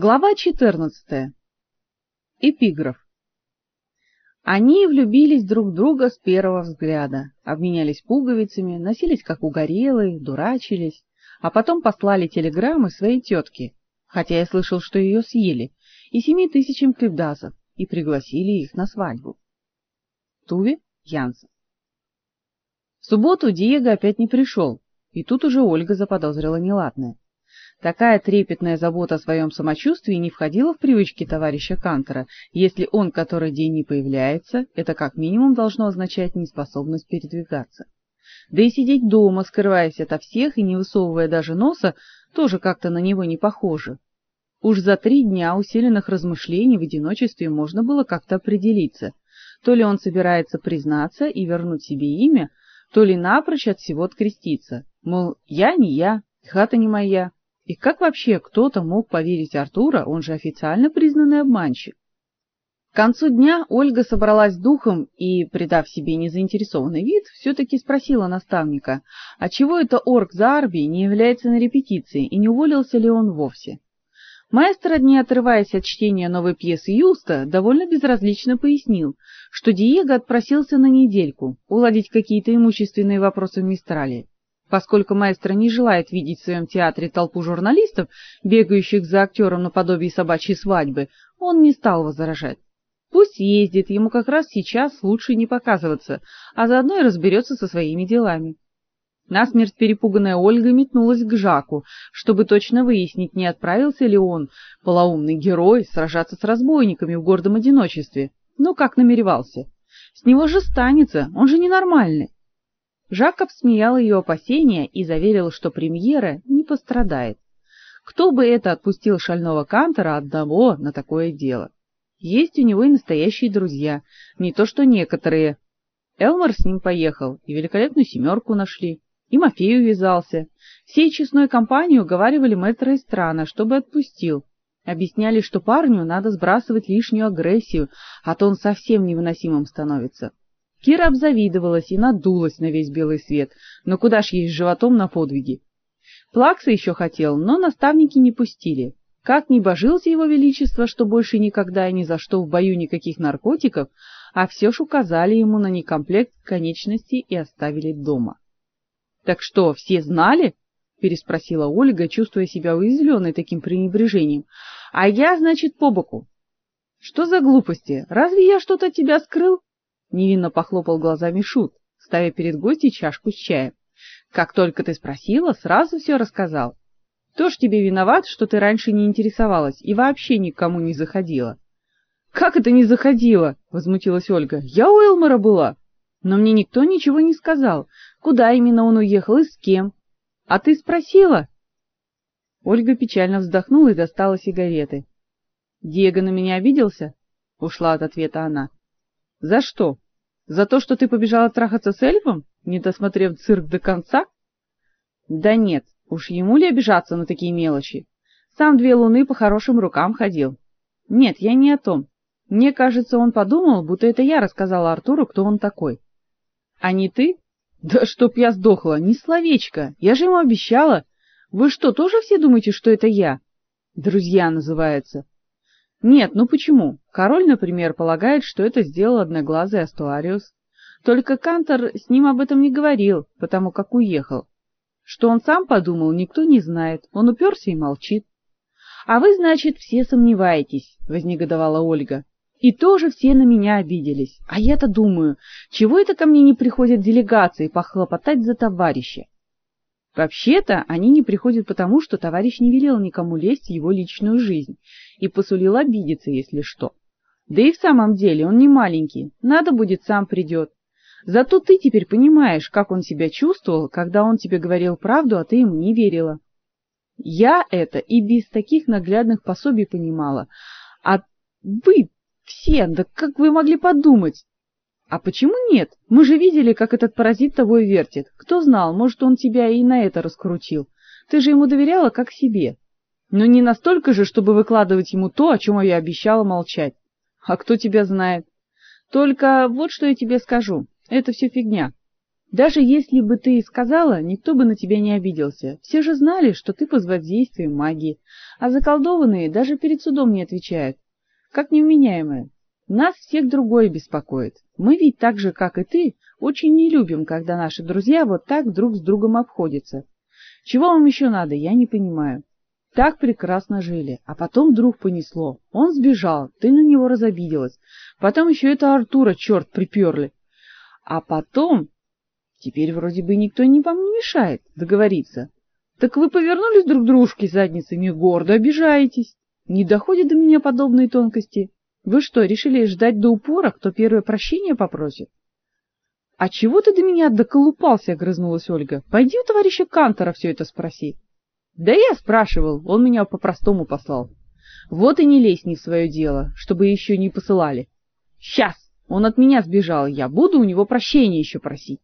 Глава 14. Эпиграф. Они влюбились друг в друга с первого взгляда, обменялись пуговицами, носились как угорелые, дурачились, а потом послали телеграммы своей тетке, хотя я слышал, что ее съели, и семи тысячам клипдасов, и пригласили их на свадьбу. Туве Янсен. В субботу Диего опять не пришел, и тут уже Ольга заподозрила неладное. Такая трепетная забота о своем самочувствии не входила в привычки товарища Кантера. Если он который день не появляется, это как минимум должно означать неспособность передвигаться. Да и сидеть дома, скрываясь ото всех и не высовывая даже носа, тоже как-то на него не похоже. Уж за три дня усиленных размышлений в одиночестве можно было как-то определиться, то ли он собирается признаться и вернуть себе имя, то ли напрочь от всего откреститься. Мол, я не я, хата не моя, и как вообще кто-то мог поверить Артура, он же официально признанный обманщик? К концу дня Ольга собралась духом и, придав себе незаинтересованный вид, все таки спросила наставника: "А чего это орк Зарби не является на репетиции и не уволился ли он вовсе?" Маэстро, не отрываясь от чтения новой пьесы Юста, довольно безразлично пояснил, что Диего отпросился на недельку уладить какие-то имущественные вопросы в Мистрале. Поскольку маэстро не желает видеть в своем театре толпу журналистов, бегающих за актером наподобие собачьей свадьбы, он не стал возражать. Пусть ездит, ему как раз сейчас лучше не показываться, а заодно и разберется со своими делами. Насмерть перепуганная Ольга метнулась к Жаку, чтобы точно выяснить, не отправился ли он, полоумный герой, сражаться с разбойниками в гордом одиночестве. Ну, как намеревался. С него же станется, он же ненормальный. Жакоб смеял ее опасения и заверил, что премьера не пострадает. Кто бы это отпустил шального Кантера одного на такое дело? Есть у него и настоящие друзья, не то что некоторые. Элмар с ним поехал, и великолепную семерку нашли. И Мафей увязался. Всей честной компанией уговаривали мэтра Эстрана, чтобы отпустил. Объясняли, что парню надо сбрасывать лишнюю агрессию, а то он совсем невыносимым становится. Кира обзавидовалась и надулась на весь белый свет, но куда ж ей с животом на подвиги. Плакса еще хотел, но наставники не пустили. Как ни божился его величество, что больше никогда и ни за что в бою никаких наркотиков, а все ж указали ему на некомплект конечностей и оставили дома. Так что, все знали? переспросила Ольга, чувствуя себя уязвленной таким пренебрежением. А я, значит, по боку. Что за глупости? Разве я что-то от тебя скрыл? Невинно похлопал глазами шут, ставя перед гостьей чашку с чаем. Как только ты спросила, сразу все рассказал. Кто ж тебе виноват, что ты раньше не интересовалась и вообще никому не заходила? Как это не заходила? возмутилась Ольга. Я у Элмора была, но мне никто ничего не сказал. Куда именно он уехал и с кем? А ты спросила? Ольга печально вздохнула и достала сигареты. Диего на меня обиделся? Ушла от ответа она. За что? За то, что ты побежала трахаться с эльфом, не досмотрев цирк до конца? Да нет, уж ему ли обижаться на такие мелочи? Сам две луны по хорошим рукам ходил. Нет, я не о том. Мне кажется, он подумал, будто это я рассказала Артуру, кто он такой. А не ты? Да чтоб я сдохла, ни словечко. Я же ему обещала. Вы что, тоже все думаете, что это я? Друзья называется. Нет, ну почему? Король, например, полагает, что это сделал одноглазый Астуариус. Только Кантор с ним об этом не говорил, потому как уехал. Что он сам подумал, никто не знает. Он уперся и молчит. А вы, значит, все сомневаетесь, вознегодовала Ольга. И тоже все на меня обиделись. А я-то думаю, чего это ко мне не приходят делегации похлопотать за товарища? Вообще-то они не приходят потому, что товарищ не велел никому лезть в его личную жизнь и посулил обидеться, если что. Да и в самом деле он не маленький, надо будет сам придет. Зато ты теперь понимаешь, как он себя чувствовал, когда он тебе говорил правду, а ты ему не верила. Я это и без таких наглядных пособий понимала. А вы все, да как вы могли подумать? А почему нет? Мы же видели, как этот паразит тобой вертит. Кто знал, может, он тебя и на это раскрутил. Ты же ему доверяла как себе. Но не настолько же, чтобы выкладывать ему то, о чем я обещала молчать. А кто тебя знает? Только вот что я тебе скажу. Это все фигня. Даже если бы ты и сказала, никто бы на тебя не обиделся. Все же знали, что ты под воздействием магии, а заколдованные даже перед судом не отвечают. Как невменяемые. Нас всех другое беспокоит. Мы ведь так же, как и ты, очень не любим, когда наши друзья вот так друг с другом обходятся. Чего вам еще надо, я не понимаю. Так прекрасно жили, а потом вдруг понесло. Он сбежал, ты на него разобиделась. Потом еще это Артура, черт, приперли. А потом... Теперь вроде бы никто не вам не мешает договориться. Так вы повернулись друг дружке задницами, гордо обижаетесь. Не доходят до меня подобные тонкости. Вы что, решили ждать до упора, кто первое прощение попросит? — А чего ты до меня доколупался? — огрызнулась Ольга. — Пойди у товарища Кантора все это спроси. — Да я спрашивал, он меня по-простому послал. Вот и не лезь не в свое дело, чтобы еще не посылали. Сейчас, он от меня сбежал, я буду у него прощения еще просить.